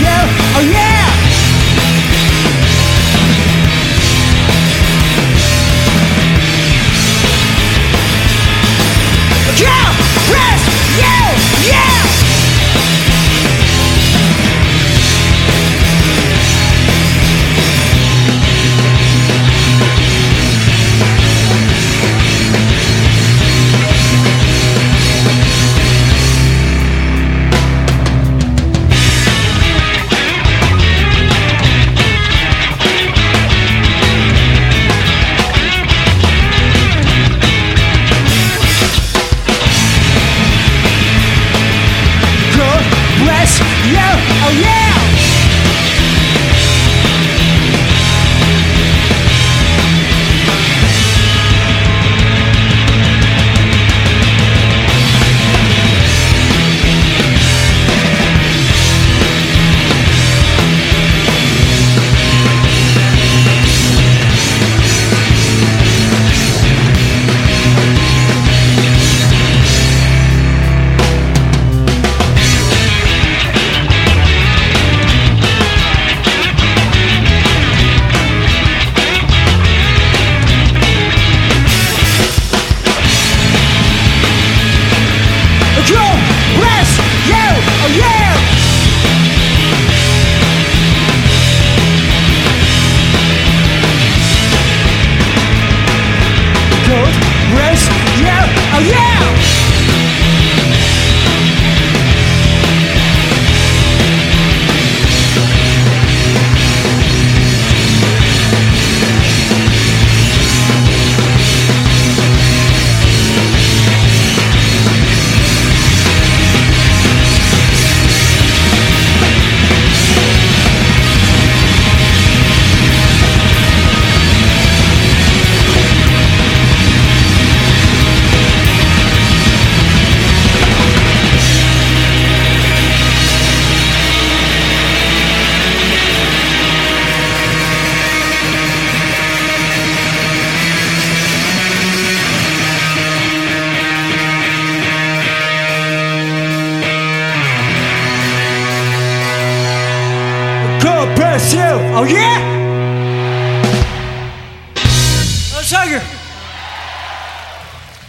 Yeah, oh yeah. go! God bless you. Oh yeah. Oh, Tiger.